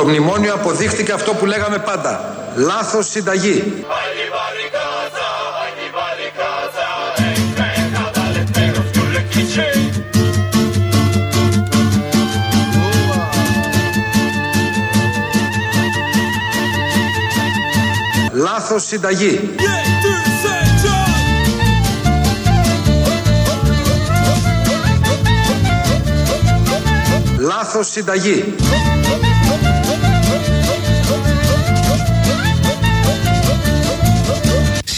Το μνημόνιο αποδείχτηκε αυτό που λέγαμε πάντα. Λάθος συνταγή. Λάθος συνταγή. Λάθος συνταγή.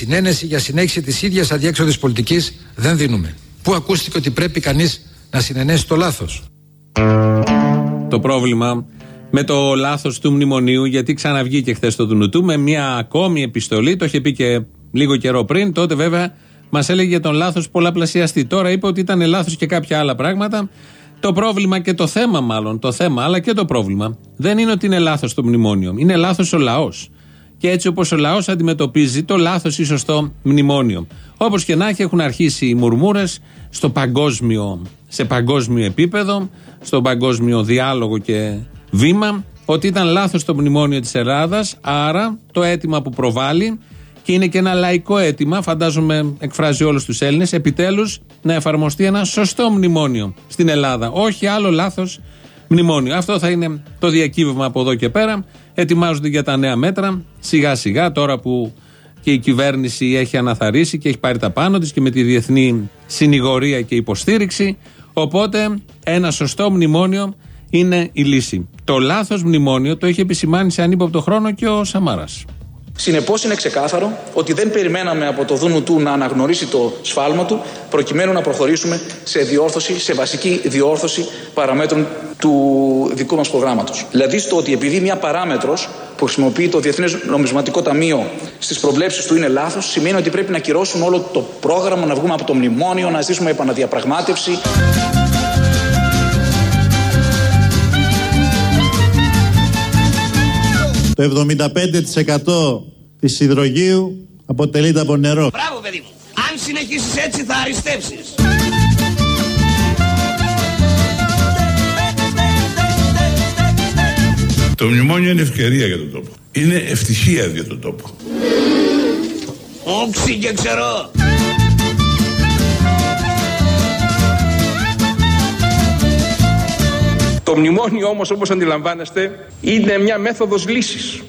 Συνένεση για συνέχιση της ίδιας αδιέξοδης πολιτικής δεν δίνουμε. Πού ακούστηκε ότι πρέπει κανείς να συνενέσει το λάθος; Το πρόβλημα με το λάθος του μνημονίου, γιατί ξαναβγήκε χθες το Δουνουτού με μια ακόμη επιστολή. Το είχε πει και λίγο καιρό πριν. Τότε βέβαια μας έλεγε για τον λάθος πολλαπλασιαστή. Τώρα είπε ότι ήταν λάθος και κάποια άλλα πράγματα. Το πρόβλημα και το θέμα, μάλλον, το θέμα, αλλά και το πρόβλημα, δεν είναι ότι είναι λάθος το μνημόνιο. Είναι λάθος ο λαός. Και έτσι όπως ο λαός αντιμετωπίζει το λάθος ή σωστό μνημόνιο. Όπως και να έχει, έχουν αρχίσει οι μουρμούρες στο παγκόσμιο, σε παγκόσμιο επίπεδο, στον παγκόσμιο διάλογο και βήμα, ότι ήταν λάθος το μνημόνιο της Ελλάδας. Άρα το αίτημα που προβάλλει και είναι και ένα λαϊκό αίτημα, φαντάζομαι εκφράζει όλους τους Έλληνες, επιτέλους να εφαρμοστεί ένα σωστό μνημόνιο στην Ελλάδα. Όχι άλλο λάθος μνημόνιο. Αυτό θα είναι το διακύβευμα από εδώ και πέρα. Ετοιμάζονται για τα νέα μέτρα. Σιγά σιγά τώρα που και η κυβέρνηση έχει αναθαρίσει και έχει πάρει τα πάνω της και με τη διεθνή συνηγορία και υποστήριξη. Οπότε ένα σωστό μνημόνιο είναι η λύση. Το λάθος μνημόνιο το έχει επισημάνει σε ανύποπτο χρόνο και ο Σαμάρας. Συνεπώς, είναι ξεκάθαρο ότι δεν περιμέναμε από το Δούνου του να αναγνωρίσει το σφάλμα του, προκειμένου να προχωρήσουμε σε διόρθωση, σε βασική διόρθωση παραμέτρων του δικού μας προγράμματος. Δηλαδή, στο ότι επειδή μια παράμετρος που χρησιμοποιεί το Διεθνές Νομισματικό Ταμείο στις προβλέψεις του είναι λάθος, σημαίνει ότι πρέπει να κυρώσουμε όλο το πρόγραμμα, να βγούμε από το μνημόνιο, να ζήσουμε επαναδιαπραγμάτευση. Το 75% της υδρογείου αποτελείται από νερό. Μπράβο παιδί μου. Αν συνεχίσεις έτσι θα αριστεύσεις. Το μνημόνιο είναι ευκαιρία για τον τόπο. Είναι ευτυχία για τον τόπο. Όξι και ξέρω. Το μνημόνιο όμως όπως αντιλαμβάνεστε είναι μια μέθοδος λύσης.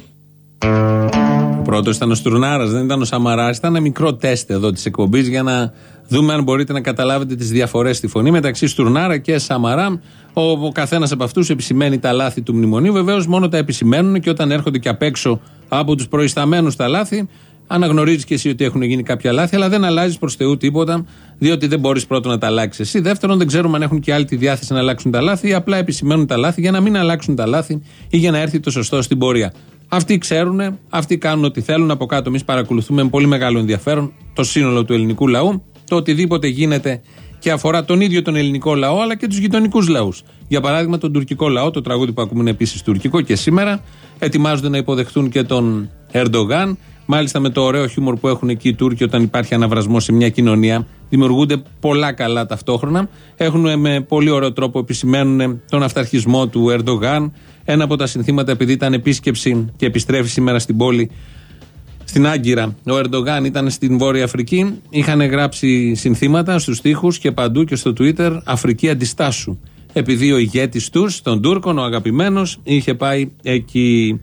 Ο πρώτος ήταν ο Στουρνάρας, δεν ήταν ο Σαμαράς. Ήταν ένα μικρό τεστ εδώ της εκπομπής για να δούμε αν μπορείτε να καταλάβετε τις διαφορές στη φωνή μεταξύ Στουρνάρα και Σαμαρά. Ο, ο καθένας από αυτούς επισημαίνει τα λάθη του μνημονίου. Βεβαίως μόνο τα επισημαίνουν και όταν έρχονται και απ' έξω από τους προϊσταμένους τα λάθη, Αναγνωρίζεις και εσύ ότι έχουν γίνει κάποια λάθη, αλλά δεν αλλάζεις προς Θεού τίποτα, διότι δεν μπορείς πρώτον να τα αλλάξεις εσύ. Δεύτερον, δεν ξέρουμε αν έχουν και άλλοι τη διάθεση να αλλάξουν τα λάθη ή απλά επισημαίνουν τα λάθη για να μην αλλάξουν τα λάθη ή για να έρθει το σωστό στην πορεία. Αυτοί ξέρουν, αυτοί κάνουν ό,τι θέλουν. Από κάτω, εμείς παρακολουθούμε με πολύ μεγάλο ενδιαφέρον το σύνολο του ελληνικού λαού. Το οτιδήποτε γίνεται και αφορά τον ίδιο τον ελληνικό λαό, αλλά και τους γειτονικούς λαούς. Για παράδειγμα, τον τουρκικό λαό, το τραγούδι που ακούμε είναι επίσης τουρκικό και σήμερα. Ετοιμάζονται να υποδεχτούν και τον Ερντογάν. Μάλιστα με το ωραίο χιούμορ που έχουν εκεί οι Τούρκοι όταν υπάρχει αναβρασμός σε μια κοινωνία, δημιουργούνται πολλά καλά ταυτόχρονα. Έχουν με πολύ ωραίο τρόπο επισημαίνουν τον αυταρχισμό του Ερντογάν. Ένα από τα συνθήματα, επειδή ήταν επίσκεψη και επιστρέφει σήμερα στην πόλη, στην Άγκυρα, ο Ερντογάν ήταν στην Βόρεια Αφρική. Είχαν γράψει συνθήματα στους τοίχου και παντού και στο Twitter Αφρική αντιστάσου. Επειδή ο ηγέτης τους, τον Τούρκων, ο αγαπημένος, είχε πάει εκεί.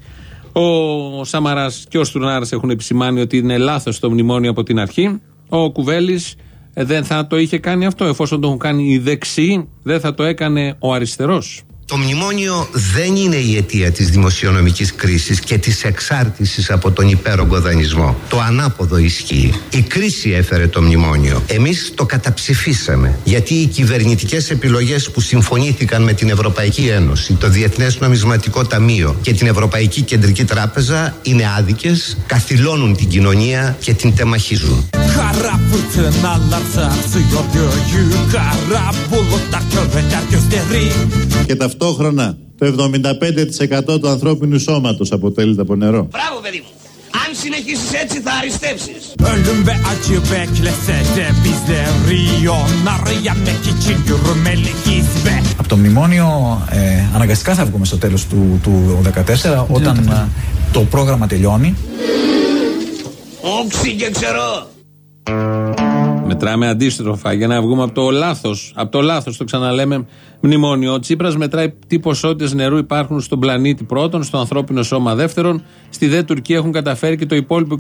Ο Σαμαράς και ο Στουρνάρα έχουν επισημάνει ότι είναι λάθος το μνημόνιο από την αρχή. Ο Κουβέλης δεν θα το είχε κάνει αυτό. Εφόσον το έχουν κάνει οι δεξιοί, δεν θα το έκανε ο αριστερός. Το μνημόνιο δεν είναι η αιτία της δημοσιονομικής κρίσης και της εξάρτησης από τον υπέρογκο δανεισμό. Το ανάποδο ισχύει. Η κρίση έφερε το μνημόνιο. Εμείς το καταψηφίσαμε γιατί οι κυβερνητικές επιλογές που συμφωνήθηκαν με την Ευρωπαϊκή Ένωση, το Διεθνές Νομισματικό Ταμείο και την Ευρωπαϊκή Κεντρική Τράπεζα είναι άδικες, καθυλώνουν την κοινωνία και την τεμαχίζουν. Και ταυτόχρονα το 75% του ανθρώπινου σώματος αποτελείται από νερό. Μπράβο παιδί μου. Αν συνεχίσεις έτσι θα αριστεύσεις. Ölüm ve acı beklese de bizleri yonar Yemek için yürümeliyiz ve Από το μνημόνιο ε, αναγκαστικά θα βγούμε στο τέλος του, του 2014 όταν ε, το πρόγραμμα τελειώνει. Όξι και ξέρω. Μετράμε αντίστροφα για να βγούμε από το λάθος. Από το λάθος, το ξαναλέμε, μνημόνιο. Ο Τσίπρας μετράει τι ποσότητες νερού υπάρχουν στον πλανήτη πρώτον, στο ανθρώπινο σώμα δεύτερον. Στη δε Τουρκία έχουν καταφέρει και το υπόλοιπο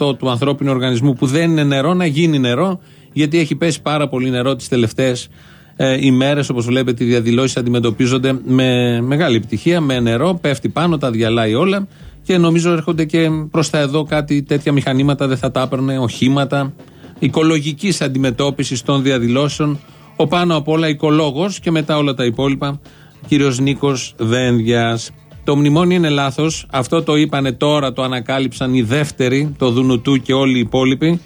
25% του ανθρώπινου οργανισμού που δεν είναι νερό να γίνει νερό, γιατί έχει πέσει πάρα πολύ νερό τις τελευταίες ε, ημέρες. Όπως βλέπετε, οι διαδηλώσεις αντιμετωπίζονται με μεγάλη επιτυχία, με νερό, πέφτει πάνω, τα διαλάει όλα. Και νομίζω έρχονται και προς τα εδώ κάτι τέτοια μηχανήματα δεν θα τα έπαιρνε, οχήματα οικολογικής αντιμετώπισης των διαδηλώσεων. Ο πάνω απ' όλα οικολόγος και μετά όλα τα υπόλοιπα, κύριος Νίκος Δένδιας. Το μνημόνιο είναι λάθος. Αυτό το είπανε τώρα, το ανακάλυψαν οι δεύτεροι, το Δουνουτού και όλοι οι υπόλοιποι.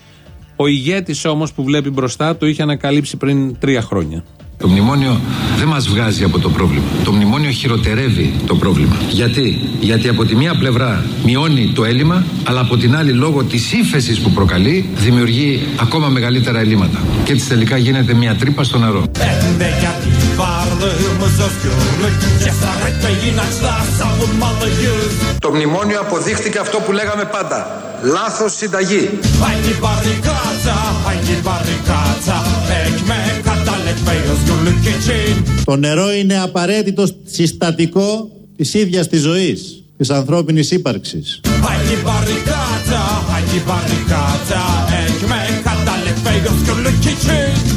Ο ηγέτης όμως που βλέπει μπροστά το είχε ανακαλύψει πριν τρία χρόνια. Το μνημόνιο δεν μας βγάζει από το πρόβλημα. Το μνημόνιο χειροτερεύει το πρόβλημα. Γιατί; Γιατί από τη μία πλευρά μειώνει το έλλειμμα, αλλά από την άλλη λόγω της ύφεσης που προκαλεί δημιουργεί ακόμα μεγαλύτερα ελλείμματα. Και έτσι τελικά γίνεται μια τρύπα στο νερό. Το μνημόνιο αποδείχτηκε αυτό που λέγαμε πάντα. Λάθος συνταγή. Το νερό είναι απαραίτητο συστατικό της ίδιας της ζωής, της ανθρώπινης ύπαρξης.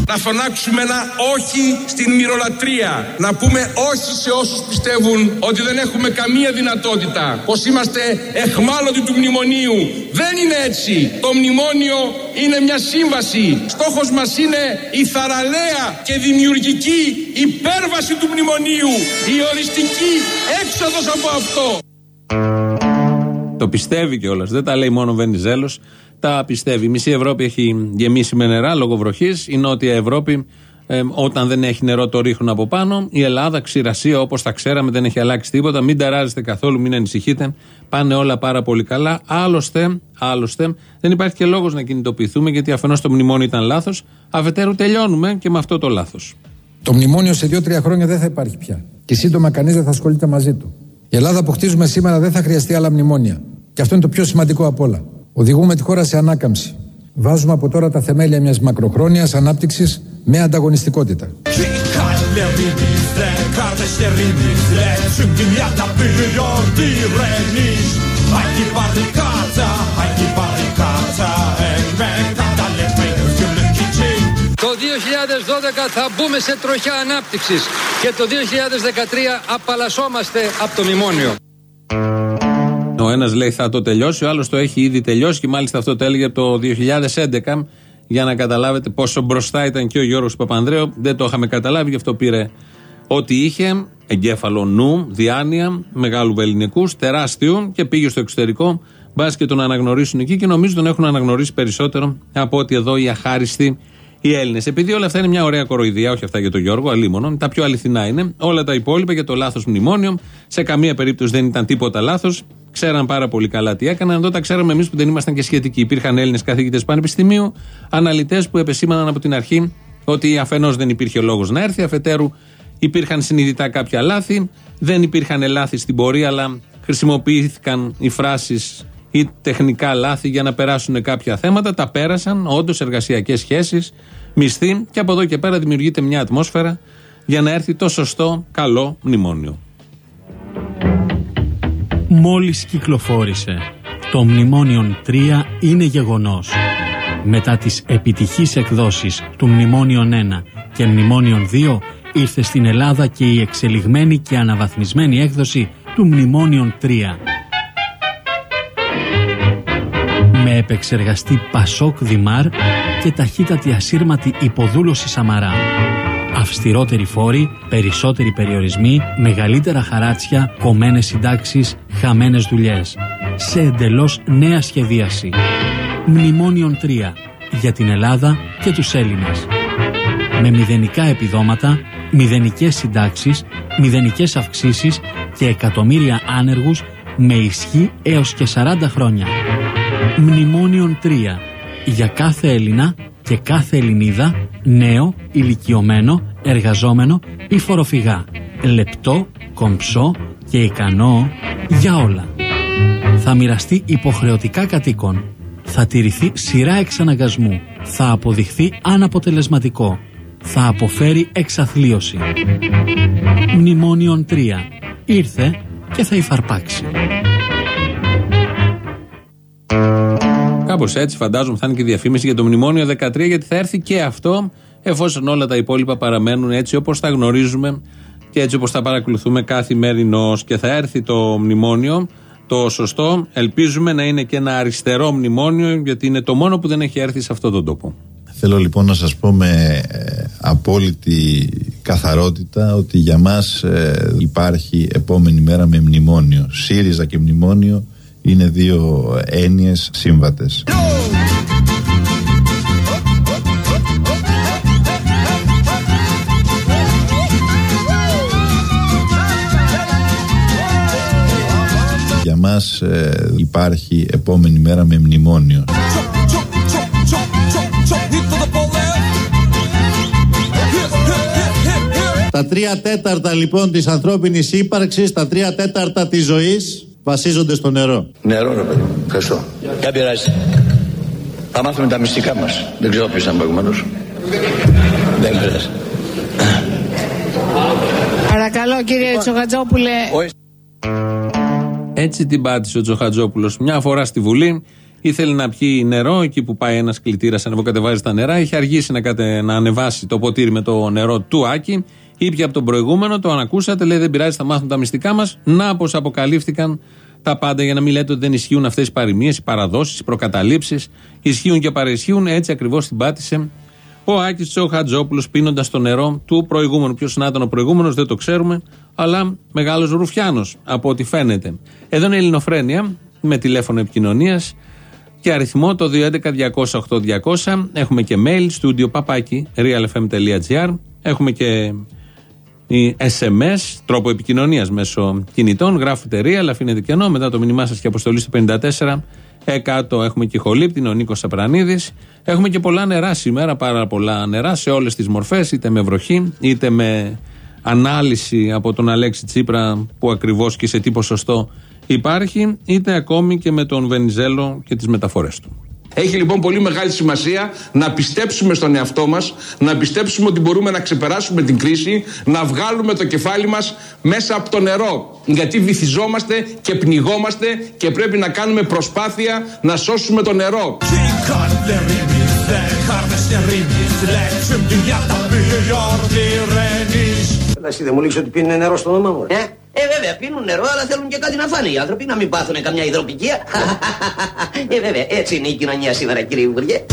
Να φωνάξουμε ένα όχι στην μυρολατρεία. Να πούμε όχι σε όσους πιστεύουν ότι δεν έχουμε καμία δυνατότητα. Πως είμαστε εχμάλωτοι του μνημονίου. Δεν είναι έτσι. Το μνημόνιο είναι μια σύμβαση. Στόχος μας είναι η θαραλέα και δημιουργική υπέρβαση του μνημονίου. Η οριστική έξοδος από αυτό. Το πιστεύει κιόλας. Δεν τα λέει μόνο ο Βενιζέλος τα πιστεύει. Η μισή Ευρώπη έχει γεμίσει με νερά λόγω βροχής. Η Νότια Ευρώπη, ε, όταν δεν έχει νερό, το ρίχνουν από πάνω. Η Ελλάδα, ξηρασία όπως τα ξέραμε, δεν έχει αλλάξει τίποτα. Μην ταράζεστε καθόλου, μην ανησυχείτε. Πάνε όλα πάρα πολύ καλά. Άλλωστε, άλλωστε δεν υπάρχει και λόγος να κινητοποιηθούμε, γιατί αφενός το μνημόνιο ήταν λάθος. Αφετέρου, τελειώνουμε και με αυτό το λάθος. Το μνημόνιο σε δύο-τρία χρόνια δεν θα υπάρχει πια. Και σύντομα κανείς δεν θα ασχολείται μαζί του. Η Ελλάδα που χτίζουμε σήμερα δεν θα χρειαστεί άλλα μνημόνια. Και αυτό είναι το πιο σημαντικό από όλα. Οδηγούμε τη χώρα σε ανάκαμψη. Βάζουμε από τώρα τα θεμέλια μιας μακροχρόνιας ανάπτυξης με ανταγωνιστικότητα. Το 2012 θα μπούμε σε τροχιά ανάπτυξης και το 2013 απαλλασσόμαστε από το μνημόνιο. Ο ένας λέει θα το τελειώσει, ο άλλος το έχει ήδη τελειώσει και μάλιστα αυτό το έλεγε το 2011 για να καταλάβετε πόσο μπροστά ήταν και ο Γιώργος Παπανδρέου. Δεν το είχαμε καταλάβει, γι' αυτό πήρε ό,τι είχε, εγκέφαλο νου, διάνοια, μεγάλου βεληνικού, τεράστιου και πήγε στο εξωτερικό. Μπας και τον αναγνωρίσουν εκεί και νομίζω τον έχουν αναγνωρίσει περισσότερο από ότι εδώ οι αχάριστοι οι Έλληνες. Επειδή όλα αυτά είναι μια ωραία κοροϊδία, όχι αυτά για τον Γιώργο, αλίμονο, τα πιο αληθινά είναι. Όλα τα υπόλοιπα για το λάθος μνημόνιο, σε καμία περίπτωση δεν ήταν τίποτα λάθος. Ξέραν πάρα πολύ καλά τι έκαναν. Εδώ τα ξέραμε εμείς που δεν ήμασταν και σχετικοί. Υπήρχαν Έλληνες καθηγητές πανεπιστημίου, αναλυτές που επεσήμαναν από την αρχή ότι αφενός δεν υπήρχε λόγος να έρθει, αφετέρου υπήρχαν συνειδητά κάποια λάθη. Δεν υπήρχαν λάθη στην πορεία, αλλά χρησιμοποιήθηκαν οι φράσεις ή τεχνικά λάθη για να περάσουν κάποια θέματα. Τα πέρασαν, όντως εργασιακές σχέσεις, μισθή και από εδώ και πέρα δημιουργείται μια ατμόσφαιρα για να έρθει το σωστό, καλό μνημόνιο μόλις κυκλοφόρησε. Το Μνημόνιον 3 είναι γεγονός. Μετά τις επιτυχείς εκδόσεις του Μνημόνιον 1 και Μνημόνιον 2 ήρθε στην Ελλάδα και η εξελιγμένη και αναβαθμισμένη έκδοση του Μνημόνιον 3. Με επεξεργαστή Πασόκ Δημάρ και ταχύτατη ασύρματη υποδούλωση Σαμαρά αυστηρότεροι φόροι, περισσότεροι περιορισμοί, μεγαλύτερα χαράτσια, κομμένες συντάξεις, χαμένες δουλειές. Σε εντελώς νέα σχεδίαση. Μνημόνιον 3 για την Ελλάδα και τους Έλληνες. Με μηδενικά επιδόματα, μηδενικές συντάξεις, μηδενικές αυξήσεις και εκατομμύρια άνεργους με ισχύ έως και 40 χρόνια. Μνημόνιον 3 για κάθε Έλληνα και κάθε Ελληνίδα, νέο, ηλικιωμένο, εργαζόμενο ή φοροφυγά. Λεπτό, κομψό και ικανό για όλα. Θα μοιραστεί υποχρεωτικά κατοίκων. Θα τηρηθεί σειρά εξαναγκασμού. Θα αποδειχθεί αναποτελεσματικό. Θα αποφέρει εξαθλίωση. Μνημόνιον 3. Ήρθε και θα υφαρπάξει. Κάπω έτσι φαντάζομαι θα είναι και η διαφήμιση για το μνημόνιο 13, γιατί θα έρθει και αυτό, εφόσον όλα τα υπόλοιπα παραμένουν έτσι όπως τα γνωρίζουμε και έτσι όπως τα παρακολουθούμε καθημερινώς. Και θα έρθει το μνημόνιο, το σωστό. Ελπίζουμε να είναι και ένα αριστερό μνημόνιο, γιατί είναι το μόνο που δεν έχει έρθει σε αυτόν τον τόπο. Θέλω λοιπόν να σας πω με ε, απόλυτη καθαρότητα ότι για μας ε, υπάρχει επόμενη μέρα με μνημόνιο. ΣΥΡΙΖΑ και μνημόνιο είναι δύο έννοιες σύμβατες. Για μας ε, υπάρχει επόμενη μέρα με μνημόνιο. Τα τρία τέταρτα λοιπόν της ανθρώπινης ύπαρξης, τα τρία τέταρτα της ζωής βασίζονται στο νερό. Νερό ρε παιδί μου. Ευχαριστώ. Δεν πειράζει. Θα μάθουμε τα μυστικά μας. Δεν ξέρω ποιος ήταν προηγουμένως. Δεν πειράζει. Παρακαλώ κύριε Τσοχατζόπουλε. Έτσι την πάτησε ο Τσοχατζόπουλος. Μια φορά στη Βουλή ήθελε να πιει νερό εκεί που πάει ένας κλητήρας, ανεβοκατεβάζει τα νερά. Είχε αργήσει να, κατε, να ανεβάσει το ποτήρι με το νερό του Άκη. Ήπια από τον προηγούμενο, το ανακούσατε, λέει δεν πειράζει, θα μάθουν τα μυστικά μας. Να πω αποκαλύφθηκαν τα πάντα για να μην λέτε ότι δεν ισχύουν αυτές οι παροιμίες, οι παραδόσεις, οι προκαταλήψεις. Ισχύουν και παραισχύουν. Έτσι ακριβώς την πάτησε ο Άκης Τσοχατζόπουλος πίνοντας το νερό του προηγούμενου. Ποιος να ήταν ο προηγούμενος δεν το ξέρουμε, αλλά μεγάλος Ρουφιάνος από ό,τι φαίνεται. Εδώ είναι η Ελληνοφρένεια με τηλέφωνο επικοινωνίας και αριθμό το 211-208-200. Έχουμε και mail, studio παπάκι, realfm.gr. Έχουμε και η SMS, τρόπο επικοινωνίας μέσω κινητών. Γράφετε real, αφήνετε κενό. Μετά το μήνυμά σας και αποστολή στο 54 100. Έχουμε και χολύπτην, ο Νίκος Σαπρανίδη. Έχουμε και πολλά νερά σήμερα, πάρα πολλά νερά σε όλες τις μορφές, είτε με βροχή, είτε με ανάλυση από τον Αλέξη Τσίπρα που ακριβώς και σε τι ποσοστό υπάρχει, είτε ακόμη και με τον Βενιζέλο και τις μεταφορές του. Έχει λοιπόν πολύ μεγάλη σημασία να πιστέψουμε στον εαυτό μας, να πιστέψουμε ότι μπορούμε να ξεπεράσουμε την κρίση, να βγάλουμε το κεφάλι μας μέσα από το νερό. Γιατί βυθιζόμαστε και πνιγόμαστε και πρέπει να κάνουμε προσπάθεια να σώσουμε το νερό. Εσύ δεν μου λύξει ότι πίνει νερό στο όνομα μου. Ε, ε, βέβαια, πίνουν νερό, αλλά θέλουν και κάτι να φάνε οι άνθρωποι, να μην πάθουν καμιά υδροπικία. ε, βέβαια, έτσι είναι η κοινωνία σήμερα, κύριε Υπουργέ.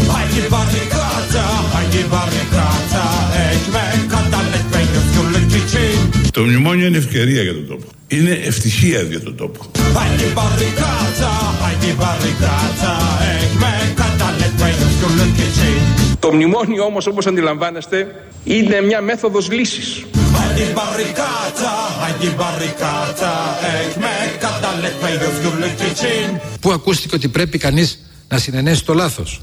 Το μνημόνιο είναι ευκαιρία για τον τόπο. Είναι ευτυχία για τον τόπο. Το μνημόνιο όμως όπως αντιλαμβάνεστε είναι μια μέθοδος λύσης. Πού ακούστηκε ότι πρέπει κανείς να συνενέσει το λάθος;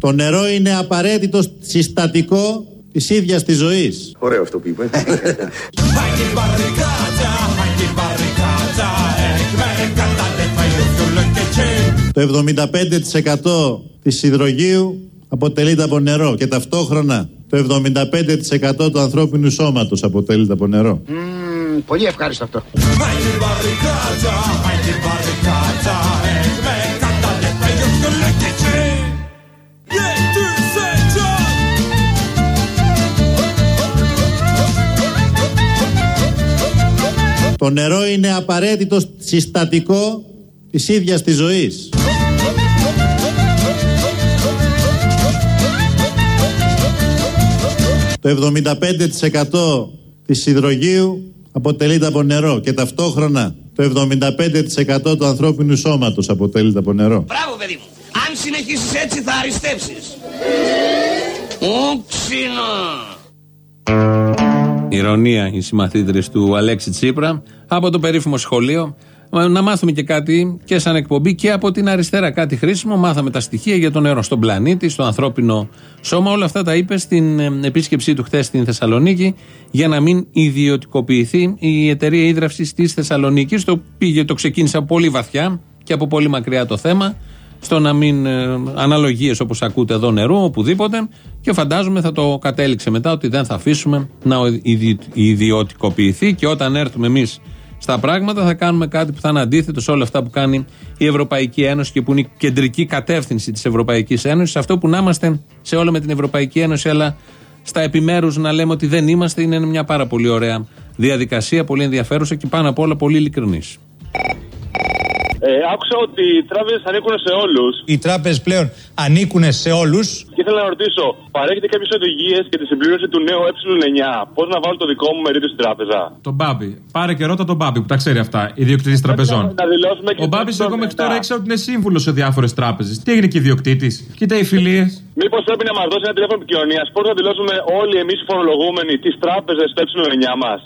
Το νερό είναι απαραίτητο συστατικό της ίδιας της ζωής. Ωραίο αυτό που είπες. Το 75% της υδρογείου αποτελείται από νερό και ταυτόχρονα το 75% του ανθρώπινου σώματος αποτελείται από νερό. Μμμ, πολύ ευχάριστο αυτό. Το νερό είναι απαραίτητο συστατικό της ίδιας της ζωής. Το 75% της υδρογείου αποτελείται από νερό και ταυτόχρονα το 75% του ανθρώπινου σώματος αποτελείται από νερό. Μπράβο, παιδί μου. Αν συνεχίσεις έτσι θα αριστεύσεις. Ούξινα. Ηρωνία οι συμμαθήτρες του Αλέξη Τσίπρα. από το περίφημο σχολείο. Ε, Να μάθουμε και κάτι και σαν εκπομπή και από την αριστερά. Κάτι χρήσιμο. Μάθαμε τα στοιχεία για το νερό στον πλανήτη, στο ανθρώπινο σώμα. Όλα αυτά τα είπε στην ε, επίσκεψή του χθες στην Θεσσαλονίκη για να μην ιδιωτικοποιηθεί η εταιρεία ίδρυυση της Θεσσαλονίκης. Το πήγε, το ξεκίνησε από πολύ βαθιά και από πολύ μακριά το θέμα. Στο να μην ε, αναλογίες όπως ακούτε εδώ νερού, οπουδήποτε. Και φαντάζομαι θα το κατέληξε μετά ότι δεν θα αφήσουμε να ιδι- ιδιωτικοποιηθεί και όταν έρθουμε εμείς στα πράγματα θα κάνουμε κάτι που θα είναι αντίθετο σε όλα αυτά που κάνει η Ευρωπαϊκή Ένωση και που είναι η κεντρική κατεύθυνση της Ευρωπαϊκής Ένωσης. Αυτό που να είμαστε σε όλα με την Ευρωπαϊκή Ένωση, αλλά στα επιμέρους να λέμε ότι δεν είμαστε, είναι μια πάρα πολύ ωραία διαδικασία, πολύ ενδιαφέρουσα και πάνω απ' όλα πολύ ειλικρινής. Ε, άκουσα ότι οι τράπεζες ανήκουν σε όλους. Οι τράπεζες πλέον ανήκουν σε όλους. Και ήθελα να ρωτήσω, παρέχετε κάποιες οδηγίες για τη συμπλήρωση του νέου ε9. Πώς να βάλω το δικό μου μερίδιο στην τράπεζα; Τον Μπάμπη. Πάρε και ρώτα τον Μπάμπη που τα ξέρει αυτά. Ιδιοκτήτη τραπεζών. Να δηλώσουμε και Ο Μπάμπης το εγώ μέχρι μετά. τώρα ήξερα ότι είναι σύμβουλος σε διάφορες τράπεζες. Τι έγινε και ιδιοκτήτη. Κοίτα οι φιλίες. Μήπως πρέπει να μας δώσει ένα τηλέφωνο επικοινωνίας; Πώς να δηλώσουμε όλοι εμείς οι φορολογούμενοι τις τράπεζες στο ε9 μας;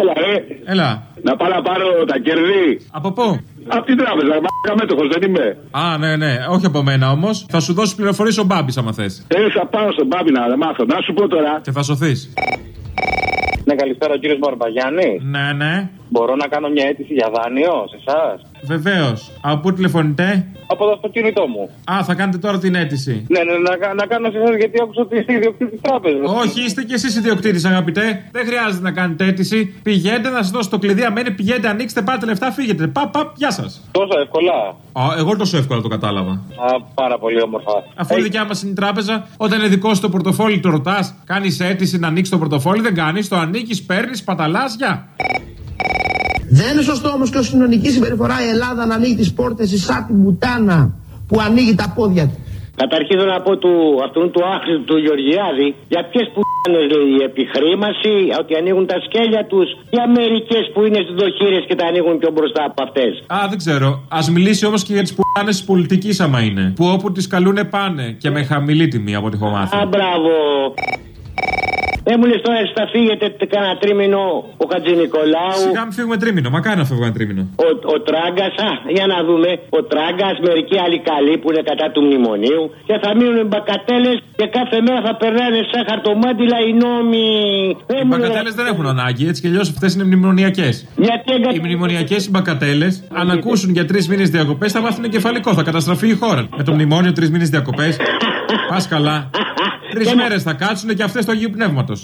Έλα, ε. Έλα. Να πάω να πάρω τα κέρδη. Από πού; Από την τράπεζα. Μα μέτοχος δεν είμαι. Α, ναι, ναι. Όχι από μένα όμως. Θα σου δώσει πληροφορίες ο Μπάμπης άμα θες. Ε, θα πάω στον Μπάμπη να μάθω. Να σου πω τώρα. Και θα σωθείς. Ναι, καλησπέρα ο κύριος Μπαρμπαγιάννη. Ναι, ναι. Μπορώ να κάνω μια αίτηση για δάνειο σε εσάς; Βεβαίως. Από πού τηλεφωνείτε; Από το αυτοκίνητό μου. Α, θα κάνετε τώρα την αίτηση. Ναι, ναι, να, κα- να κάνω σε εσάς γιατί άκουσα ότι είστε ιδιοκτήτης τράπεζας. Όχι, είστε κι εσείς ιδιοκτήτης, αγαπητέ. Δεν χρειάζεται να κάνετε αίτηση. Πηγαίνετε να σας δώσω το κλειδί. Αμένει, πηγαίνετε, ανοίξτε, πάτε λεφτά, φύγετε. Παπ, παπ, γεια σας. Τόσο εύκολα. Εγώ τόσο εύκολα το κατάλαβα. Α, πάρα πολύ όμορφα. Αφού η δικιά μας είναι η τράπεζα, όταν είναι δικό σου το πορτοφόλι, το ρωτάς, κάνεις αίτηση να ανοίξεις το πορτοφόλι, δεν κάνεις. Το ανοίγει, παίρνεις, παταλάς, γεια. Δεν είναι σωστό όμως και ως κοινωνική συμπεριφορά η Ελλάδα να ανοίγει τις πόρτες της σαν την πουτάνα που ανοίγει τα πόδια της. Καταρχήν θέλω να πω του, αυτού του άχρηστου του Γεωργιάδη για ποιες που λέει η επιχρήμαση, ότι ανοίγουν τα σκέλια τους, για μερικές που είναι συντοχήρε και τα ανοίγουν πιο μπροστά από αυτές. Α, δεν ξέρω. Α μιλήσει όμως και για τις πουράνε της πολιτικής, άμα είναι. Που όπου τις καλούνε πάνε και με χαμηλή τιμή από ό,τι έχω μάθει. Α, μπράβο. Δεν μου λες τώρα εσύ θα φύγετε κανένα τρίμηνο ο Χατζη Νικολάου. Σιγά μην φύγουμε τρίμηνο. Μακάρι να φύγουμε ένα τρίμηνο. Ο, ο Τράγκας, για να δούμε. Ο Τράγκας, μερικοί άλλοι καλοί που είναι κατά του μνημονίου. Και θα μείνουν μπακατέλες και κάθε μέρα θα περνάνε σαν χαρτομάτιλα οι νόμοι. Οι μπακατέλες δεν έχουν ανάγκη, έτσι κι αλλιώς αυτές είναι μνημονιακές. Γιατί Οι μνημονιακές οι μπακατέλες, αν ακούσουν για τρεις μήνες διακοπές, θα μάθουν κεφαλικό. Θα καταστραφεί η χώρα. Με το μνημόνιο τρεις μήνες διακοπές. Πας καλά. Τρεις μέρες θα κάτσουν και αυτές του Αγίου Πνεύματος.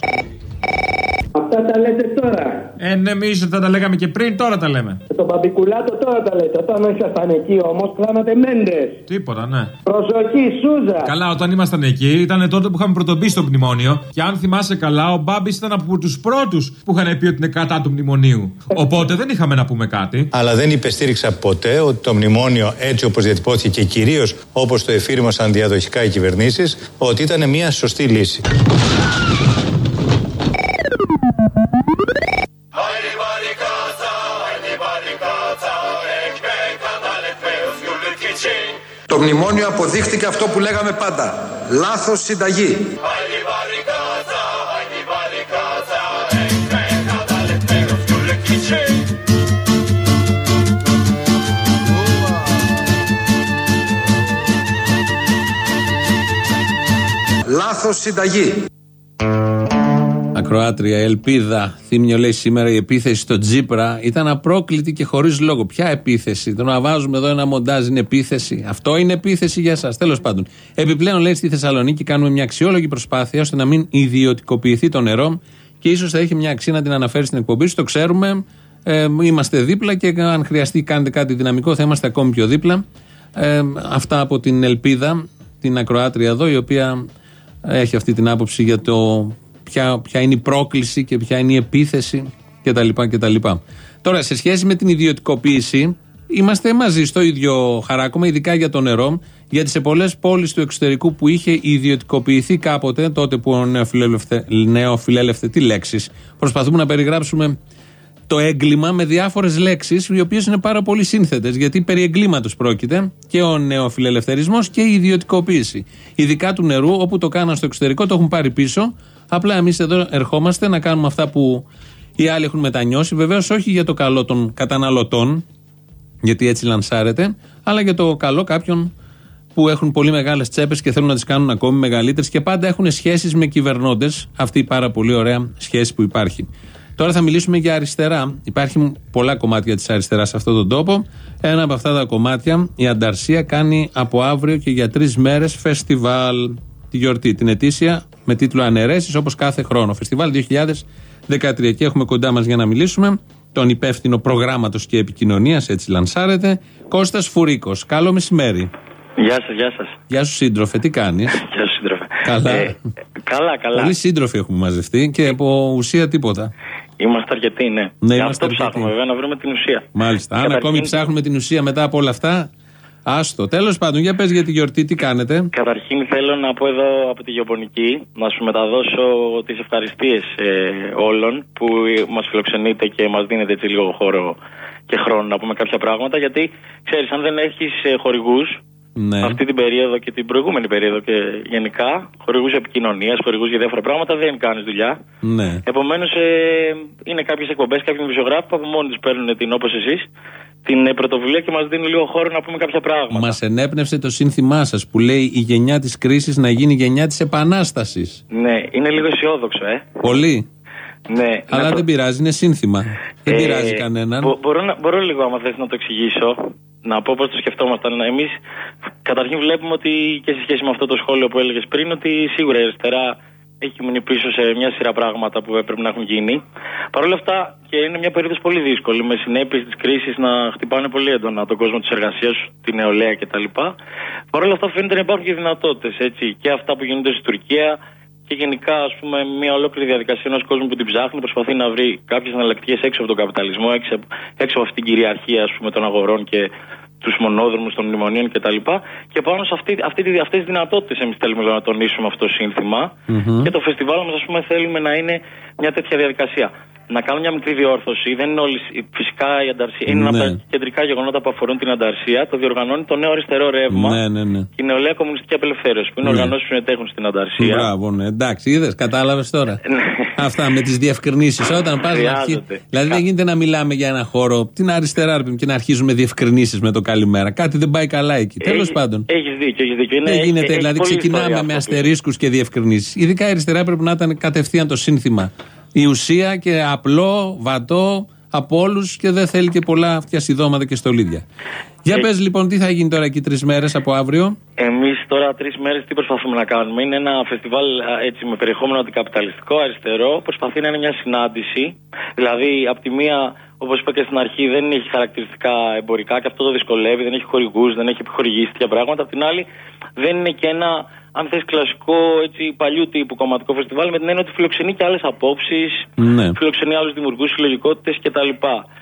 Αυτά τα λέτε τώρα. Ε, ναι, νομίζω ότι θα τα λέγαμε και πριν, τώρα τα λέμε. Το μπαμπικουλάτο τώρα τα λέτε. Όταν ήσασταν εκεί όμως, κάνατε μέντες. Τίποτα, ναι. Προσοχή, Σούζα. Καλά, όταν ήμασταν εκεί, ήταν τότε που είχαμε πρωτομπεί στο μνημόνιο. Και αν θυμάσαι καλά, ο Μπάμπης ήταν από τους πρώτους που είχαν πει ότι είναι κατά του μνημονίου. Οπότε δεν είχαμε να πούμε κάτι. Αλλά δεν υπεστήριξα ποτέ ότι το μνημόνιο έτσι όπως διατυπώθηκε και κυρίως όπως το εφήρμοσαν διαδοχικά οι κυβερνήσεις ότι ήταν μια σωστή λύση. Το μνημόνιο αποδείχτηκε αυτό που λέγαμε πάντα. Λάθος συνταγή. Λάθος συνταγή. Ακροάτρια, ελπίδα. Θύμιο λέει σήμερα η επίθεση στο Τζίπρα ήταν απρόκλητη και χωρίς λόγο. Ποια επίθεση; Το να βάζουμε εδώ ένα μοντάζ είναι επίθεση. Αυτό είναι επίθεση για εσά. Τέλος πάντων. Επιπλέον λέει στη Θεσσαλονίκη κάνουμε μια αξιόλογη προσπάθεια ώστε να μην ιδιωτικοποιηθεί το νερό και ίσως θα έχει μια αξία να την αναφέρει στην εκπομπή σου. Το ξέρουμε. Ε, είμαστε δίπλα και αν χρειαστεί κάνετε κάτι δυναμικό θα είμαστε ακόμη πιο δίπλα. Ε, αυτά από την ελπίδα, την ακροάτρια εδώ, η οποία έχει αυτή την άποψη για το ποια, ποια είναι η πρόκληση και ποια είναι η επίθεση κτλ. κτλ. Τώρα, σε σχέση με την ιδιωτικοποίηση, είμαστε μαζί στο ίδιο χαράκωμα, ειδικά για το νερό, γιατί σε πολλές πόλεις του εξωτερικού που είχε ιδιωτικοποιηθεί κάποτε, τότε που ο νεοφιλελευθε, νεοφιλέλευθε, τι λέξεις, προσπαθούμε να περιγράψουμε το έγκλημα με διάφορες λέξεις, οι οποίες είναι πάρα πολύ σύνθετες. Γιατί περί εγκλήματος πρόκειται και ο νεοφιλελευθερισμός και η ιδιωτικοποίηση. Ειδικά του νερού, όπου το κάναν στο εξωτερικό, το έχουν πάρει πίσω. Απλά εμείς εδώ ερχόμαστε να κάνουμε αυτά που Οι άλλοι έχουν μετανιώσει, βεβαίως όχι για το καλό των καταναλωτών, γιατί έτσι λανσάρεται, αλλά για το καλό κάποιων που έχουν πολύ μεγάλες τσέπες και θέλουν να τις κάνουν ακόμη μεγαλύτερες και πάντα έχουν σχέσεις με κυβερνώντες. Αυτή η πάρα πολύ ωραία σχέση που υπάρχει. Τώρα θα μιλήσουμε για αριστερά. Υπάρχουν πολλά κομμάτια της αριστεράς σε αυτόν τον τόπο. Ένα από αυτά τα κομμάτια, η Ανταρσία, κάνει από αύριο και για τρεις μέρες φεστιβάλ. Τη γιορτή, την ετήσια, με τίτλο Αναιρέσεις, όπως κάθε χρόνο. Φεστιβάλ 2013. Και έχουμε κοντά μας για να μιλήσουμε τον υπεύθυνο προγράμματος και επικοινωνίας, έτσι λανσάρεται, Κώστας Φουρίκος. Καλό μεσημέρι. Γεια σας, γεια σας. Γεια σου σύντροφε, τι κάνεις; Γεια σου σύντροφε. Καλά. Ε, καλά, καλά. Πολλοί σύντροφοι έχουμε μαζευτεί και από ουσία τίποτα. Είμαστε αρκετοί, ναι. Ναι, Και είμαστε αυτό αρκετοί. ψάχνουμε βέβαια να βρούμε την ουσία. Μάλιστα. Αν Καταρχήν- ακόμη ψάχνουμε την ουσία μετά από όλα αυτά, άστο. Τέλος πάντων, για πες για τη γιορτή, τι κάνετε; Καταρχήν θέλω να πω εδώ από τη Γεωπονική να σου μεταδώσω τις ευχαριστίες ε, όλων που μας φιλοξενείτε και μας δίνετε έτσι λίγο χώρο και χρόνο να πούμε κάποια πράγματα γιατί ξέρεις αν δεν έχεις ε, χορηγούς Ναι. αυτή την περίοδο και την προηγούμενη περίοδο και γενικά χορηγούς επικοινωνίας, χορηγούς για διάφορα πράγματα δεν κάνεις δουλειά Ναι. Επομένως, ε, είναι κάποιες εκπομπές, κάποιοι δημοσιογράφοι που από μόνοι τους παίρνουν την όπως εσείς την ε, πρωτοβουλία και μας δίνουν λίγο χώρο να πούμε κάποια πράγματα. Μας ενέπνευσε το σύνθημά σας που λέει η γενιά της κρίσης να γίνει γενιά της επανάστασης. Ναι, είναι λίγο αισιόδοξο, ε. Πολύ. Ναι, Αλλά να το- δεν πειράζει, είναι σύνθημα. Δεν Ε, πειράζει κανέναν. μπο- μπορώ, να, μπορώ λίγο, άμα θες να το εξηγήσω, να πω πώς το σκεφτόμασταν. Εμείς, καταρχήν, βλέπουμε ότι και σε σχέση με αυτό το σχόλιο που έλεγες πριν, ότι σίγουρα η αριστερά έχει μείνει πίσω σε μια σειρά πράγματα που έπρεπε να έχουν γίνει. Παρ' όλα αυτά, και είναι μια περίοδος πολύ δύσκολη, με συνέπειες της κρίσης να χτυπάνε πολύ έντονα τον κόσμο της εργασίας, την νεολαία κτλ. Παρ' όλα αυτά, φαίνεται να υπάρχουν και δυνατότητες. Και αυτά που γίνονται στην Τουρκία και γενικά, ας πούμε, μια ολόκληρη διαδικασία ενός κόσμου που την ψάχνει, προσπαθεί να βρει κάποιες εναλλακτικές έξω από τον καπιταλισμό, έξω, από- έξω από αυτή την κυριαρχία ας πούμε, των αγορών και τους μονόδρομους των μνημονίων κτλ. Και πάνω σε αυτή, αυτή, τη- αυτές τις δυνατότητες εμείς θέλουμε να τονίσουμε αυτό το σύνθημα. Και το φεστιβάλ μας, ας πούμε, θέλουμε να είναι μια τέτοια διαδικασία. Να κάνω μια μικρή διόρθωση. Δεν είναι όλη. Φυσικά η ανταρσία είναι ένα από Ναι. τα κεντρικά γεγονότα που αφορούν την ανταρσία. Το διοργανώνει το νέο αριστερό ρεύμα Ναι, ναι, ναι. και η νεολαία κομμουνιστική απελευθέρωση, που είναι Ναι. οργανώσεις που συμμετέχουν στην ανταρσία. Μπράβο, ναι. Εντάξει, είδες, κατάλαβες τώρα. Αυτά με τις διευκρινήσεις. Όταν πας να αρχίσει. Χρειάζεται. Δηλαδή δεν γίνεται να μιλάμε για ένα χώρο. Την αριστερά, ρε παιδί μου, και να αρχίζουμε διευκρινήσεις με το καλημέρα. Κάτι δεν πάει καλά εκεί. Τέλος πάντων. Έχεις δίκιο, έχεις δίκιο. Είναι, Δεν γίνεται, έχει δηλαδή πολλή ιστορία ξεκινάμε αυτό με που- αστερίσκους και διευκρινήσεις. Ειδικά η αριστερά πρέπει να ήταν κατευθείαν το σύνθημα. Η ουσία και απλό, βατό από όλους και δεν θέλει και πολλά φτιασιδώματα και στολίδια. Για Ε, πες λοιπόν, τι θα γίνει τώρα εκεί τρεις μέρες από αύριο; Εμείς τώρα τρεις μέρες τι προσπαθούμε να κάνουμε; Είναι ένα φεστιβάλ α, έτσι, με περιεχόμενο αντικαπιταλιστικό, αριστερό. Προσπαθεί να είναι μια συνάντηση. Δηλαδή, από τη μία, όπως είπα και στην αρχή, δεν έχει χαρακτηριστικά εμπορικά και αυτό το δυσκολεύει. Δεν έχει χορηγούς, δεν έχει επιχορηγήσει τέτοια πράγματα. Απ' την άλλη, δεν είναι και ένα, αν θες, κλασικό έτσι, παλιού τύπου κομματικό φεστιβάλ με την έννοια ότι φιλοξενεί και άλλες απόψεις, Ναι. φιλοξενεί άλλους δημιουργούς, συλλογικότητες κτλ.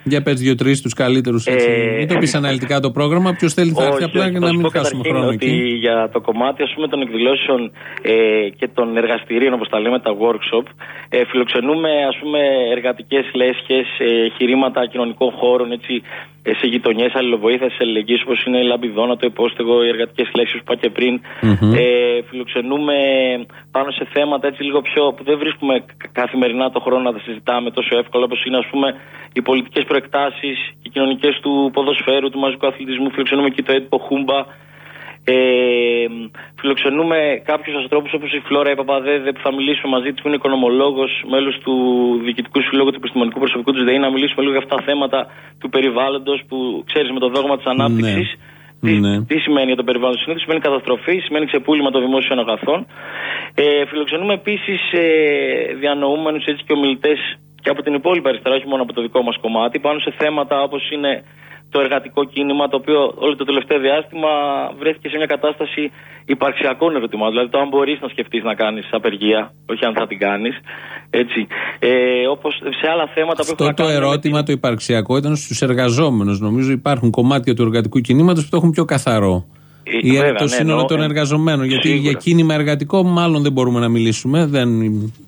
Για πες δύο-τρει τους καλύτερους. Ε, Μην το πεις αναλυτικά το πρόγραμμα. Ποιος θέλει θα έρθει Όχι, απλά όχι, για θα να σου μην πω χάσουμε καταρχήν χρόνο ότι εκεί. για το κομμάτι ας πούμε, των εκδηλώσεων ε, και των εργαστηρίων, όπως τα λέμε, τα workshop, ε, φιλοξενούμε ας πούμε, εργατικές λέσχες, ε, χειρήματα κοινωνικών χώρων, έτσι, ε, σε γειτονιές αλληλοβοήθεια, σε αλληλεγγύη όπως είναι η Λαμπιδόνα, το υπόστεγο, οι εργατικές λέξεις που είπα και πριν. Μμμ. Ε, φιλοξενούμε πάνω σε θέματα έτσι λίγο πιο που δεν βρίσκουμε κα- καθημερινά το χρόνο να τα συζητάμε τόσο εύκολα όπως είναι ας πούμε οι πολιτικές προεκτάσεις, οι κοινωνικές του ποδοσφαίρου, του μαζικού αθλητισμού. Φιλοξενούμε και το έντυπο Χούμπα. Ε, φιλοξενούμε κάποιους ανθρώπους όπως η Φλόρα η Παπαδέδε που θα μιλήσουμε μαζί της, που είναι οικονομολόγος, μέλος του Διοικητικού Συλλόγου του Επιστημονικού Προσωπικού του ΔΕΗ, να μιλήσουμε λίγο για αυτά τα θέματα του περιβάλλοντος που ξέρεις με το δόγμα της ανάπτυξης. Τι, Ναι. τι σημαίνει για το περιβάλλον συνήθως, σημαίνει καταστροφή, σημαίνει ξεπούλημα των δημόσιων αγαθών. Ε, φιλοξενούμε επίσης ε, διανοούμενους και ομιλητές και από την υπόλοιπη αριστερά, όχι μόνο από το δικό μας κομμάτι, πάνω σε θέματα όπως είναι το εργατικό κίνημα, το οποίο όλο το τελευταίο διάστημα βρέθηκε σε μια κατάσταση υπαρξιακών ερωτημάτων. Δηλαδή, το αν μπορείς να σκεφτείς να κάνεις απεργία, όχι αν θα την κάνεις. Έτσι. Ε, Όπως σε άλλα θέματα που έχουν Αυτό να το κάνουν με ερώτημα το υπαρξιακό ήταν στους εργαζόμενους. Νομίζω υπάρχουν κομμάτια του εργατικού κινήματος που το έχουν πιο καθαρό. Ε, Ή βέβαια, το ναι, σύνολο εννοώ, των ε, εργαζομένων. Γιατί σίγουρα. για κίνημα εργατικό, μάλλον δεν μπορούμε να μιλήσουμε. Δεν,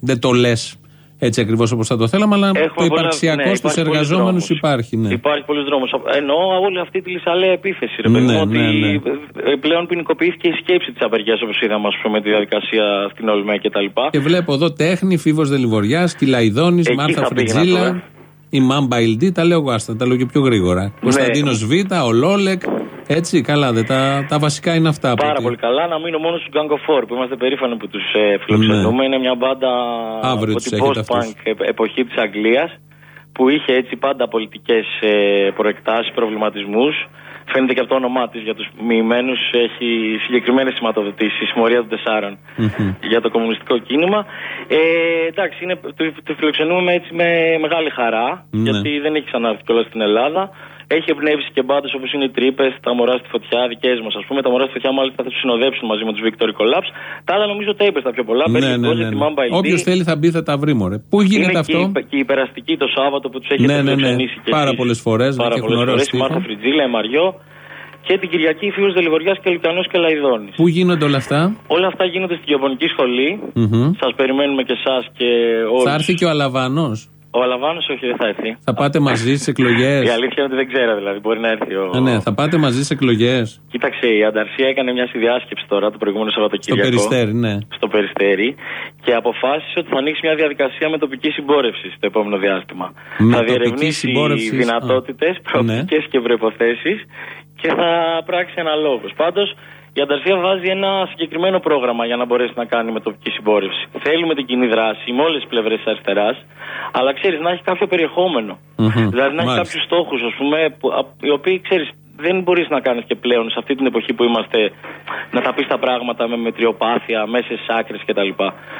δεν το λες έτσι ακριβώς όπως θα το θέλαμε, αλλά Έχουμε το πολλά- υπαρξιακός ναι, στους υπάρχει πολλής εργαζόμενους δρόμος. υπάρχει. Ναι. Υπάρχει πολλού δρόμους. Εννοώ όλη αυτή τη λησαλέα επίθεση. Ρε, παιδί Ναι, μου, ότι ναι, ναι. ε, πλέον ποινικοποιήθηκε η σκέψη της απεργίας όπως είδαμε ας πούμε, με τη διαδικασία στην Ολμέ κτλ. Και βλέπω εδώ τέχνη, Φίβος Δελιβοριάς, Κυλαϊδόνης, Εκεί Μάρθα θα πήγαινα Φριτζίλα, τώρα. η Μάμπα Ιλντή, τα λέω εγώ άστα, τα λέω και πιο γρήγορα. Ναι. Κωνσταντίνος Β, ο Λόλεκ. Έτσι, καλά, δε, τα, τα βασικά είναι αυτά. από Πάρα ό,τι- πολύ καλά. Να μείνω μόνο στους Gang of Four που είμαστε περήφανοι που τους ε, φιλοξενούμε. Είναι μια μπάντα Ναι. Αύριο από τους την έχετε post-punk ε- εποχή της Αγγλίας που είχε έτσι πάντα πολιτικές ε, προεκτάσεις, προβληματισμούς. Φαίνεται και από το όνομά της για τους μοιημένους. Έχει συγκεκριμένες σηματοδοτήσεις. Η συμμορία των τεσσάρων για το κομμουνιστικό κίνημα. Ε, εντάξει, είναι, το, το φιλοξενούμε έτσι με μεγάλη χαρά, Ναι. γιατί δεν έχει ξανάρθει κιόλας στην Ελλάδα. Έχει εμπνεύσει και μπάντε όπως είναι οι Τρύπες, τα Μωρά στη Φωτιά, δικές μας ας πούμε. Τα Μωρά στη Φωτιά μάλιστα θα τους συνοδεύσουν μαζί με τους Victory Collapse. Τα άλλα νομίζω τα είπες τα πιο πολλά. Ναι, ναι, ναι, ναι. Όποιος θέλει θα μπει, θα τα βρει, μωρέ. Πού γίνεται είναι αυτό; Και, η, υπε- και η υπεραστική το Σάββατο που τους έχετε Ναι, ναι, ναι. φιλοξενήσει και Πάρα εσείς. πολλές φορές. Πάρα πολλές φορές. Η Μάρθα Φριτζίλα, η Μαριό. Και την Κυριακή η Φίβο Δελιβοριά και Λουκανό και Λαϊδόνη. Πού γίνονται όλα αυτά; Όλα αυτά γίνονται στην Γεωπονική Σχολή. Μμμ. Σας περιμένουμε και εσάς και όλους. Θα έρθει και ο Αλαβανό. Ο Αλαβάνο όχι, δεν θα έρθει. Θα πάτε μαζί στις εκλογές. Η αλήθεια είναι ότι δεν ξέρω δηλαδή. Μπορεί να έρθει ο. Ναι, ναι, θα πάτε μαζί στις εκλογές. Κοίταξε, η Ανταρσία έκανε μια συνδιάσκεψη τώρα το προηγούμενο Στο Σαββατοκύριακο. περιστέρι, ναι. στο Περιστέρι και αποφάσισε ότι θα ανοίξει μια διαδικασία με τοπική συμπόρευση στο επόμενο διάστημα. Με θα τοπική διερευνήσει συμπόρευση, δυνατότητες, α, ναι. προοπτικές και προποθέσει και θα πράξει αναλόγω. Πάντως η Ανταρσία βάζει ένα συγκεκριμένο πρόγραμμα για να μπορέσει να κάνει με τοπική συμπόρευση. Θέλουμε την κοινή δράση με όλες τις πλευρές της αριστεράς, αλλά ξέρεις να έχει κάποιο περιεχόμενο. Μμμ. Δηλαδή να έχει Μάλιστα. κάποιους στόχους, ας πούμε, που, α, οι οποίοι ξέρεις, δεν μπορείς να κάνεις και πλέον σε αυτή την εποχή που είμαστε να τα πεις τα πράγματα με μετριοπάθεια, μέσα στι άκρες κτλ.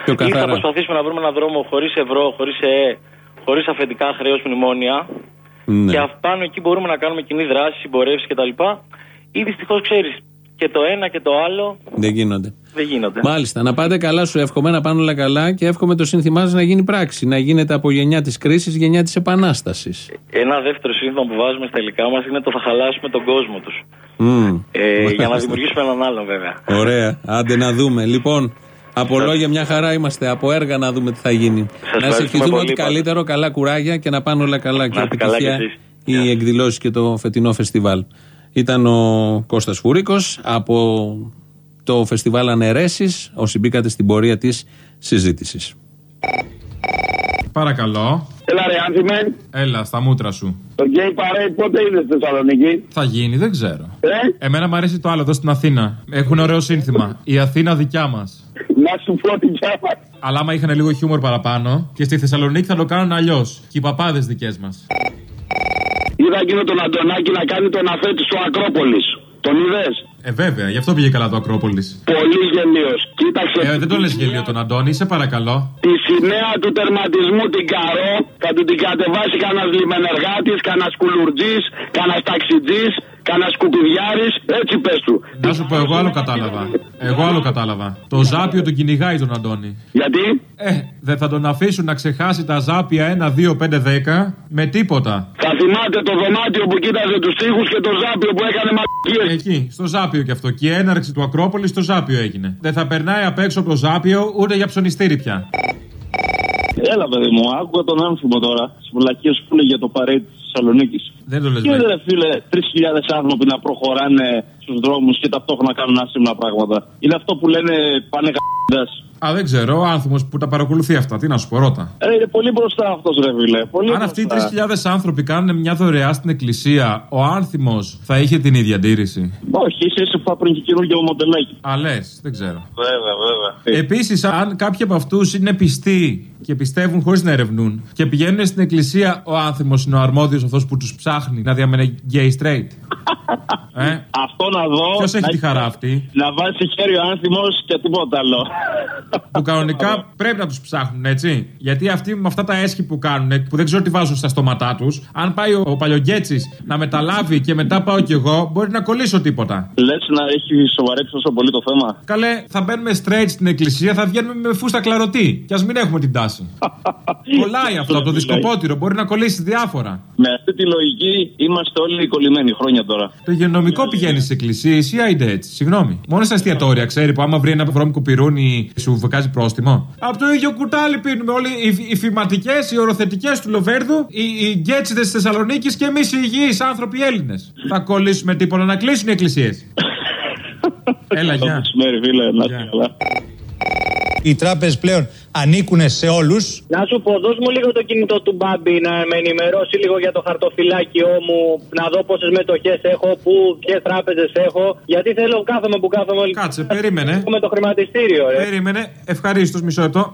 Πιο Ή θα καθαρά. προσπαθήσουμε να βρούμε έναν δρόμο χωρίς ευρώ, χωρίς ΕΕ, χωρίς αφεντικά χρέος μνημόνια. Ναι. Και αυ- πάνω εκεί μπορούμε να κάνουμε κοινή δράση, συμπορεύσεις κτλ. Ή δυστυχώς ξέρεις, και το ένα και το άλλο Δεν γίνονται. δεν γίνονται. Μάλιστα. Να πάτε καλά, σου εύχομαι να πάνε όλα καλά και εύχομαι το σύνθημά σα να γίνει πράξη. Να γίνεται από γενιά της κρίσης γενιά της επανάστασης. Ένα δεύτερο σύνθημα που βάζουμε στα υλικά μας είναι το θα χαλάσουμε τον κόσμο τους. Ε, για να δημιουργήσουμε έναν άλλον βέβαια. Ωραία. Άντε να δούμε. Λοιπόν, από λόγια μια χαρά είμαστε. Από έργα να δούμε τι θα γίνει. να σε ευχαριστούμε ευχηθούμε πολύ, ότι πάντως. καλύτερο, καλά κουράγια και να πάνε όλα καλά. Και είστε καλά κι επιτυχία εσείς. οι εκδηλώσεις και το φετινό φεστιβάλ. Ήταν ο Κώστας Φουρίκος από το φεστιβάλ Αναιρέσεις όσοι μπήκατε στην πορεία της συζήτησης. Παρακαλώ. Έλα ρε Άνθιμε, Έλα, στα μούτρα σου. το γκέι παρέι πότε είναι στη Θεσσαλονίκη; Θα γίνει, δεν ξέρω. Ε, Εμένα μου αρέσει το άλλο εδώ στην Αθήνα. Έχουν ωραίο σύνθημα. Η Αθήνα δικιά μας. να σου πω την τσάπα. Αλλά άμα είχαν λίγο χιούμορ παραπάνω και στη Θεσσαλονίκη θα το κάνουν αλλιώς. Και οι παπάδες δικές μας. Είδα εκείνο τον Αντωνάκη να κάνει τον αφέτη του Ακρόπολης. Τον είδες; Ε, βέβαια, γι' αυτό πήγε καλά το Ακρόπολης. Πολύ γελίος. Κοίταξε. Ε, δεν το λες γελίο τον Αντώνη, σε παρακαλώ. Τη σημαία του τερματισμού την καρό θα του την κατεβάσει κανένας λιμενεργάτης, κανένας κουλουρτζής, κανένας ταξιτζής, κανένα σκουπιδιάρη. Έτσι πες του. Να σου πω, εγώ άλλο κατάλαβα. Εγώ άλλο κατάλαβα. Το ζάπιο τον κυνηγάει τον Αντώνη. Γιατί; Ε, δεν θα τον αφήσουν να ξεχάσει τα ζάπια 1, 2, 5, 10 με τίποτα. Θα θυμάται το δωμάτιο που κοίταζε τους τοίχου και το ζάπιο που έκανε μαλακίες. Εκεί, στο Ζάπιο κι αυτό. Και η έναρξη του Ακρόπολης στο Ζάπιο έγινε. Δεν θα περνάει απ' έξω από το Ζάπιο ούτε για ψωνιστήρι πια. Έλα, παιδί μου, άκουγα τον άνθρωπο τώρα. Τις βλακίε που λέει για το παρέι της Θεσσαλονίκης. Δεν το λες, Και ρε φίλε, 3.000 άνθρωποι να προχωράνε στους δρόμους και ταυτόχρονα κάνουν άσχημα πράγματα. Είναι αυτό που λένε πάνε γαμπάντα. Α, δεν ξέρω, ο άνθρωπος που τα παρακολουθεί αυτά. Τι να σου πω, ρώτα. Ε, είναι πολύ μπροστά αυτός, ρε φίλε. Πολύ Αν αυτοί οι μπροστά. 3.000 άνθρωποι κάνουν μια δωρεά στην εκκλησία, ο άνθιμος θα είχε την ίδια αντίρρηση; Όχι, είσαι ίσω που θα πριν και καινούργιο μοντελάκι. Α, λες, δεν ξέρω. Βέβαια, βέβαια. Επίσης, αν κάποιοι από αυτούς είναι πιστοί και πιστεύουν χωρίς να ερευνούν και πηγαίνουν στην εκκλησία, ο άνθιμος είναι ο αρμόδιος αυτός που τους ψάχνει να διαμένει gay straight. ε; Αυτό να δω. Ποιος έχει να- τη χαρά αυτή; Να βάζει χέρι ο άνθιμος και τίποτα άλλο. που κανονικά πρέπει να τους ψάχνουν, έτσι. Γιατί αυτοί με αυτά τα έσχη που κάνουν, που δεν ξέρω τι βάζουν στα στόματά τους, αν πάει ο, ο Παλιογκέτσι να μεταλάβει και μετά πάω κι εγώ, μπορεί να κολλήσω τίποτα. Λες να έχει σοβαρέψει τόσο πολύ το θέμα; Καλέ, θα μπαίνουμε straight στην εκκλησία, θα βγαίνουμε με φούστα κλαρωτή. Κι ας μην έχουμε την τάση. Κολλάει αυτό από το δισκοπότηρο, μπορεί να κολλήσει διάφορα. Με αυτή τη λογική είμαστε όλοι κολλημένοι χρόνια τώρα. Το υγειονομικό πηγαίνει στις εκκλησίες ή άιντε έτσι. Συγγνώμη. Μόνος στα εστιατόρια ξέρει που άμα βρει ένα βρώμικο πυρούνι σου βγάζει πρόστιμο. Από το ίδιο κουτάλι πίνουμε όλοι οι, οι φηματικές, οι οροθετικές του Λοβέρδου, οι, οι γκέτσιδες της Θεσσαλονίκης και εμείς οι υγιείς άνθρωποι Έλληνες. Θα κολλήσουμε τίποτα να κλείσουν οι εκκλησίες. Έλα, γεια. Μεσημέρι, φίλε, να είστε καλά. Οι τράπεζες πλέον ανήκουν σε όλους. Να σου πω, δώσ' μου λίγο το κινητό του Μπάμπη να με ενημερώσει λίγο για το χαρτοφυλάκιό μου, να δω πόσες μετοχές έχω, πού, ποιες τράπεζες έχω. Γιατί θέλω κάθομαι που κάθομαι. Κάτσε, περίμενε. Με το χρηματιστήριο, ρε. Περίμενε. Ευχαρίστως, μισό λεπτό.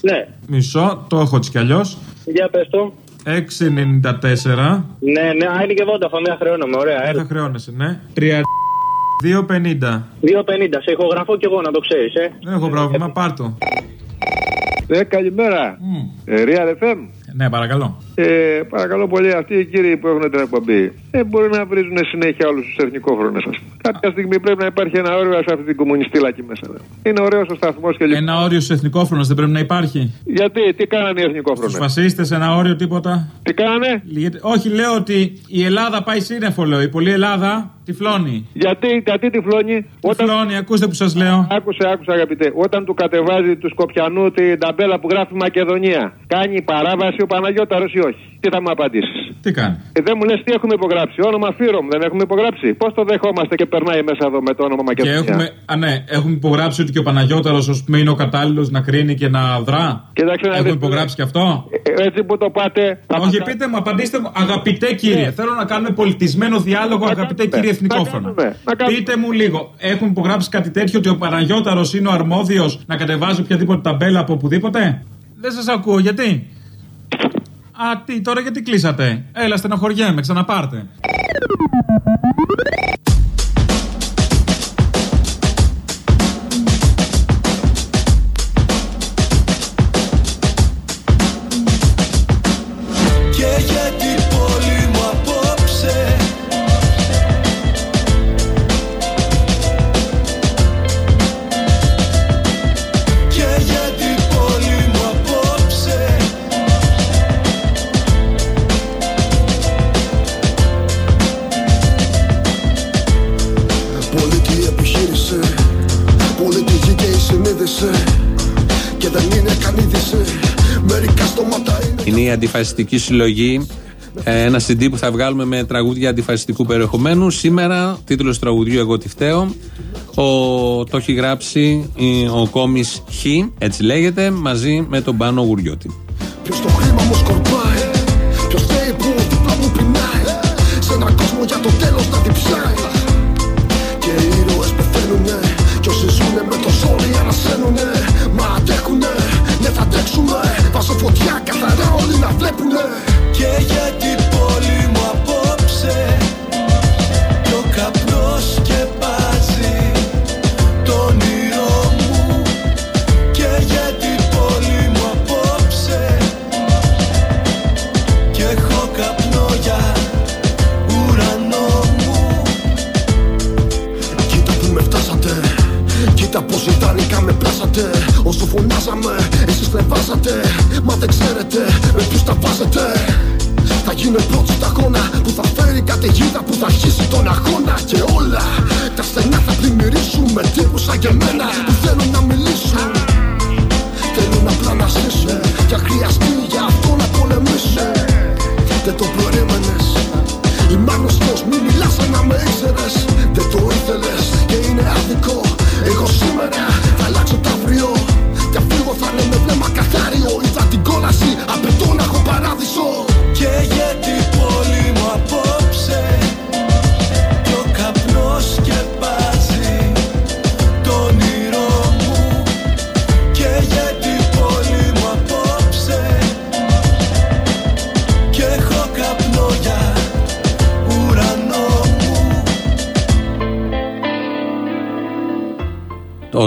Ναι, Μισό, το έχω έτσι κι αλλιώς. για πες το. 6,94. Ναι, ναι, α, είναι και Vodafone, δεν χρεώνομαι, ωραία. Δεν θα χρεώνεσαι, ναι. 3. 2,50. 2,50, σε ηχογραφώ κι εγώ να το ξέρεις, ε. Δεν έχω πρόβλημα, πάρ' το. Ναι, καλημέρα. Ε, Real FM. Ναι, παρακαλώ. Ε, παρακαλώ πολύ, αυτοί οι κύριοι που έχουν την εκπομπή ε, μπορεί να βρίζουν συνέχεια όλους τους εθνικόφρονες, α πούμε. Κάποια στιγμή πρέπει να υπάρχει ένα όριο σε αυτή την κομμουνιστήλα εκεί μέσα. δε. Είναι ωραίος ο σταθμός και λοιπόν. Ένα όριο στους εθνικόφρονες δεν πρέπει να υπάρχει; Γιατί, τι κάνανε οι εθνικόφρονες; Στους φασίστες ένα όριο τίποτα; Τι κάνανε; Όχι, λέω ότι η Ελλάδα πάει σύννεφο, λέω. Η πολλή Ελλάδα τυφλώνει. Γιατί, γιατί τυφλώνει; Τυφλώνει, ακούστε που σας λέω. Άκουσε, άκουσε αγαπητέ. Όταν του κατεβάζει του Σκοπιανού την ταμπέλα που γράφει Μακεδονία, κάνει παράβαση ο Παναγιώταρος ή όχι. Τι θα μου απαντήσεις; Τι κάνει; Ε, δεν μου λες τι έχουμε υπογράψει. Όνομα Φύρομ δεν έχουμε υπογράψει. Πώς το δεχόμαστε και περνάει μέσα εδώ με το όνομα Και Μακεδονία; έχουμε, α, ναι, έχουμε υπογράψει ότι και ο Παναγιώταρος, α πούμε, είναι ο κατάλληλος να κρίνει και να δρά. Κοίταξε να Έχουμε δεις, υπογράψει και αυτό; ε, Έτσι που το πάτε. θα Όχι, μας- πείτε μου, απαντήστε μου, αγαπητέ κύριε. Ναι. Θέλω να κάνουμε πολιτισμένο διάλογο, αγαπητέ κύριε Εθνικόφρονα. Πείτε μου λίγο, έχουμε υπογράψει κάτι τέτοιο ότι ο Παναγιώταρος είναι ο αρμόδιος να κατεβάζει οποιαδήποτε ταμπέλα από οπουδήποτε; Δεν σας ακούω, γιατί; Α, τι, τώρα γιατί κλείσατε; Έλα, στενοχωριέμαι, ξαναπάρτε. Η αντιφασιστική συλλογή. ε, Ένα CD που θα βγάλουμε με τραγούδια αντιφασιστικού περιεχομένου. Σήμερα, τίτλος του τραγουδιού Εγώ τι φταίω. Ο, το έχει γράψει ε, ο κόμις Χ, έτσι λέγεται, μαζί με τον Πάνο Γουριώτη. Ποιος το χρήμα μου σκορπάει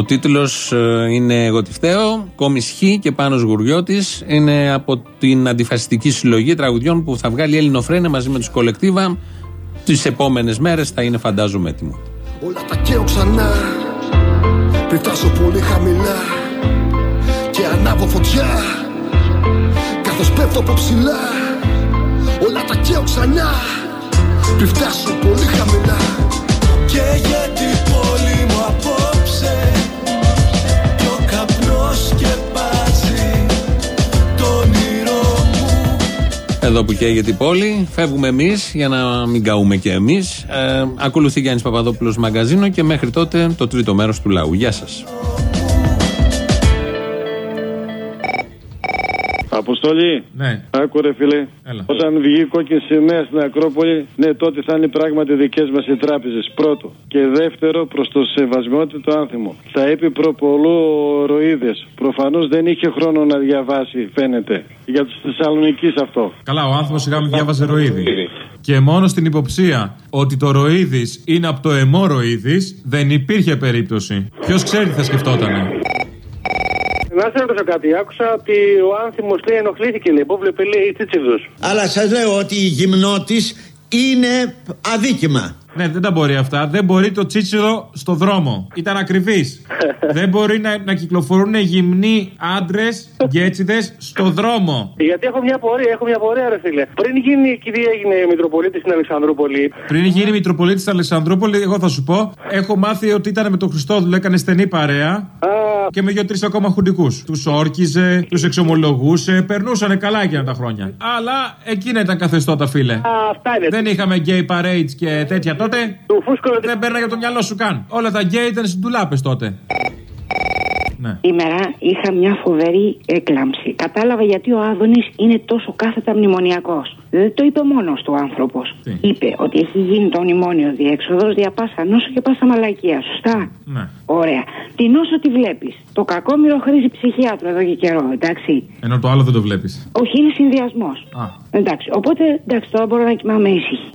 Ο τίτλος είναι Εγώ τη φταίω. Κόμις Χ και πάνω Γουριώτης. Είναι από την αντιφασιστική συλλογή τραγουδιών που θα βγάλει η Ελληνοφρένε μαζί με τους κολεκτίβα. Τις επόμενες μέρες θα είναι, φαντάζομαι, έτοιμο. Όλα τα καίω ξανά Πριν φτάσω πολύ χαμηλά Και ανάβω φωτιά Καθώς πέφτω από ψηλά Όλα τα καίω ξανά πριν φτάσω πολύ χαμηλά Εδώ που καίγεται η πόλη, φεύγουμε εμείς για να μην καούμε και εμείς. Ε, ακολουθεί Γιάννης Παπαδόπουλος μαγκαζίνο και μέχρι τότε το τρίτο μέρος του λαού. Γεια σας. Αποστολή. Ναι. Άκου ρε φίλε. Έλα. Όταν βγει η κόκκινη σημαία στην Ακρόπολη, ναι, τότε θα είναι πράγματι δικές μας οι τράπεζες. Πρώτο. Και δεύτερο, προς το σεβασμιότητο άνθιμο. Θα είπε προπολού ο Ροίδε. Προφανώς δεν είχε χρόνο να διαβάσει, φαίνεται. Για τους Θεσσαλονίκη αυτό. Καλά, ο άνθρωπος σιγά μην διάβαζε ροίδι. Και μόνο στην υποψία ότι το ροίδη είναι από το εμό ροίδη, δεν υπήρχε περίπτωση. Ποιος ξέρει τι θα σκεφτότανε. Να σε ρωτήσω κάτι. Άκουσα ότι ο άνθρωπο λέει ενοχλήθηκε, λέει. Που βλέπει, λέει, τσίτσιδο. Αλλά σας λέω ότι η γυμνότης είναι αδίκημα. Ναι, δεν τα μπορεί αυτά. Δεν μπορεί το τσίτσιδο στο δρόμο. Ήταν ακριβής. δεν μπορεί να, να κυκλοφορούν γυμνοί άντρες, γκέτσιδε, στο δρόμο. Γιατί έχω μια πορεία, έχω μια πορεία, ρε φίλε. Πριν γίνει η κυρία έγινε Μητροπολίτη στην Αλεξανδρούπολη. Πριν γίνει Μητροπολίτη Αλεξανδρούπολη, εγώ θα σου πω, έχω μάθει ότι ήταν με τον Χριστόδουλο, έκανε στενή παρέα. Και με δύο-τρεις ακόμα χουντικούς. Τους όρκιζε, τους εξομολογούσε, περνούσαν καλά εκείνα τα χρόνια. Αλλά εκείνα ήταν καθεστώτα, φίλε. αυτά είναι. Δεν είχαμε gay parades και τέτοια τότε. Δεν παίρναγε το μυαλό σου καν. Όλα τα gay ήταν στι ντουλάπε τότε. Ναι. Σήμερα είχα μια φοβερή έκλαμψη. Κατάλαβα γιατί ο Άδωνης είναι τόσο κάθετα μνημονιακός. Δεν το είπε μόνος του άνθρωπος. Είπε ότι έχει γίνει το μνημόνιο διέξοδος δια πάσα νόσο και πάσα μαλακία. Σωστά; Ναι. Ωραία. Την όσο τη βλέπεις. Το κακόμοιρο χρήζει ψυχιάτρου εδώ και καιρό, εντάξει. Ενώ το άλλο δεν το βλέπεις. Όχι, είναι συνδυασμός. Α. Εντάξει. Οπότε εντάξει, τώρα μπορώ να κοιμάμαι ήσυχη.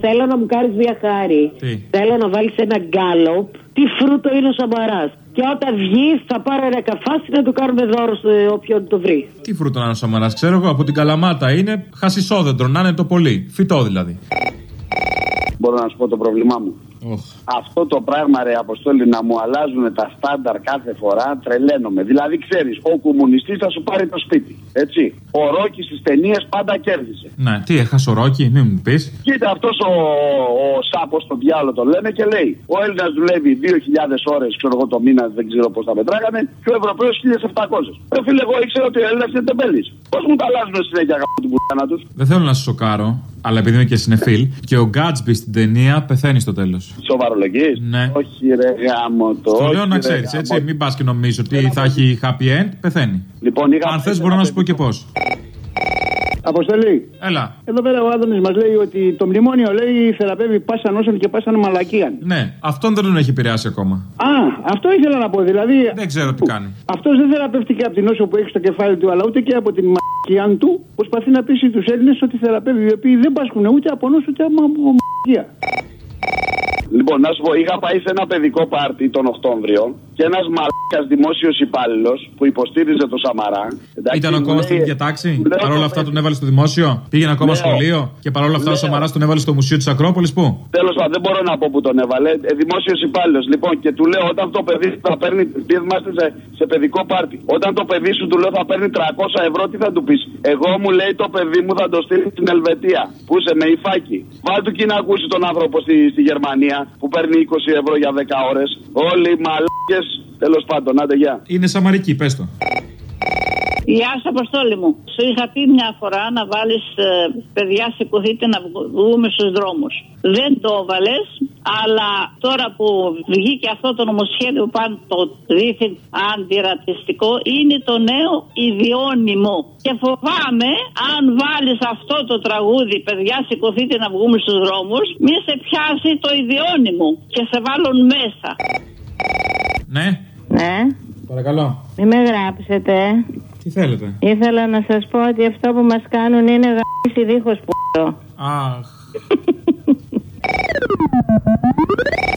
Θέλω να μου κάνεις μια χάρη. Τι; Θέλω να βάλεις ένα γκάλοπ. Τι φρούτο είναι ο Σαμαρά. Και όταν βγει, θα πάρω ένα καφάσι να του κάνουμε δώρο σε όποιον το βρει. Τι φρούτο να είναι ο Σαμαράς, ξέρω εγώ από την Καλαμάτα είναι χασισόδεντρο, να είναι το πολύ. Φυτό δηλαδή. Μπορώ να σου πω το πρόβλημά μου. Αυτό το πράγμα, ρε Αποστόλη, να μου αλλάζουν τα στάνταρ κάθε φορά, τρελαίνομαι. Δηλαδή, ξέρεις, ο κομμουνιστής θα σου πάρει το σπίτι. Έτσι. Ο Ρόκης στις ταινίες πάντα κέρδισε. Ναι, τι έχασε ο Ρόκι, μην μου πεις. Κοίτα, αυτός ο, ο Σάπος, τον διάλογο το λένε και λέει: Ο Έλληνας δουλεύει 2.000 ώρες, ξέρω εγώ το μήνα, δεν ξέρω πώς τα μετράγανε, και ο Ευρωπαίος 1.700. Ρε φίλε, εγώ ήξερα ότι ο Έλληνας είναι τεμπέλης. Πώς μου τα αλλάζουν συνέχεια από την πουθάνα τους; Δεν θέλω να σε σοκάρω, αλλά επειδή είμαι και συνεφίλ, και ο Γκάτσμπι στην ταινία πεθαίνει στο τέλος. Σοβαρολογή. Ναι. Όχι, ρε γάμο το. Το όχι, λέω να ρε, ξέρεις, γάμο έτσι. Μην πας και νομίζεις ότι θα έχει happy end, πεθαίνει. Λοιπόν, είχα Αν θες, μπορώ να σου πω και πώς. Αποστολή. Έλα. Εδώ πέρα ο Άδωνης μας λέει ότι το μνημόνιο λέει θεραπεύει πάσα νόσων και πάσα μαλακίαν. Ναι, αυτόν δεν τον έχει επηρεάσει ακόμα. Α, αυτό ήθελα να πω. Δηλαδή. Δεν ξέρω τι κάνει. Αυτός δεν θεραπεύτηκε από την νόσο που έχει στο κεφάλι του, αλλά ούτε και από την μαλακίαν του. Προσπαθεί να πείσει τους Έλληνες ότι θεραπεύει, οι οποίοι δεν πάσχουν ούτε από νόσο ούτε από μαλακία. Λοιπόν, να σου πω, είχα πάει σε ένα παιδικό πάρτι τον Οκτώβριο και ένας μαλάκας δημόσιος υπάλληλος που υποστήριζε το Σαμαρά. εντάξει, Ήταν μου ακόμα λέει- στην ίδια τάξη; μου λέει, Παρ' όλα αυτά τον έβαλε στο δημόσιο; Πήγαινε ακόμα Ναι. σχολείο; Και παρόλα αυτά ο Ναι. Σαμαράς τον έβαλε στο μουσείο της Ακρόπολης που. Τέλος πάντων, δεν μπορώ να πω που τον έβαλε. Ε, Δημόσιος υπάλληλος. Λοιπόν, και του λέω όταν το παιδί σου θα παίρνει. Τι είμαστε σε, σε παιδικό πάρτι. Όταν το παιδί σου του λέω θα παίρνει 300 ευρώ, τι θα του πεις; Εγώ μου λέει το παιδί μου θα το στείλει στην Ελβετία. Που είσαι με υφάκι. Βάλ του και να ακούσει τον άνθρωπο στη, στη Γερμανία που παίρνει 20 ευρώ για 10 ώρες. Όλοι οι μαλάκες. Τέλος πάντων, άντε γεια. Είναι Σαμαρική, πες το. Γεια σου, Αποστόλη μου. Σου είχα πει μια φορά να βάλεις παιδιά σηκωθείτε να βγούμε στους δρόμους. Δεν το έβαλες, αλλά τώρα που βγήκε αυτό το νομοσχέδιο πάνω το δίθεν αντιρατσιστικό, είναι το νέο ιδιώνυμο. Και φοβάμαι, αν βάλεις αυτό το τραγούδι, παιδιά σηκωθείτε να βγούμε στους δρόμους, μη σε πιάσει το ιδιώνυμο και σε βάλουν μέσα. Ναι. Ναι. Παρακαλώ. Μην με γράψετε. Τι θέλετε; Ήθελα να σας πω ότι αυτό που μας κάνουν είναι γαμίση δίχως που. Αχ.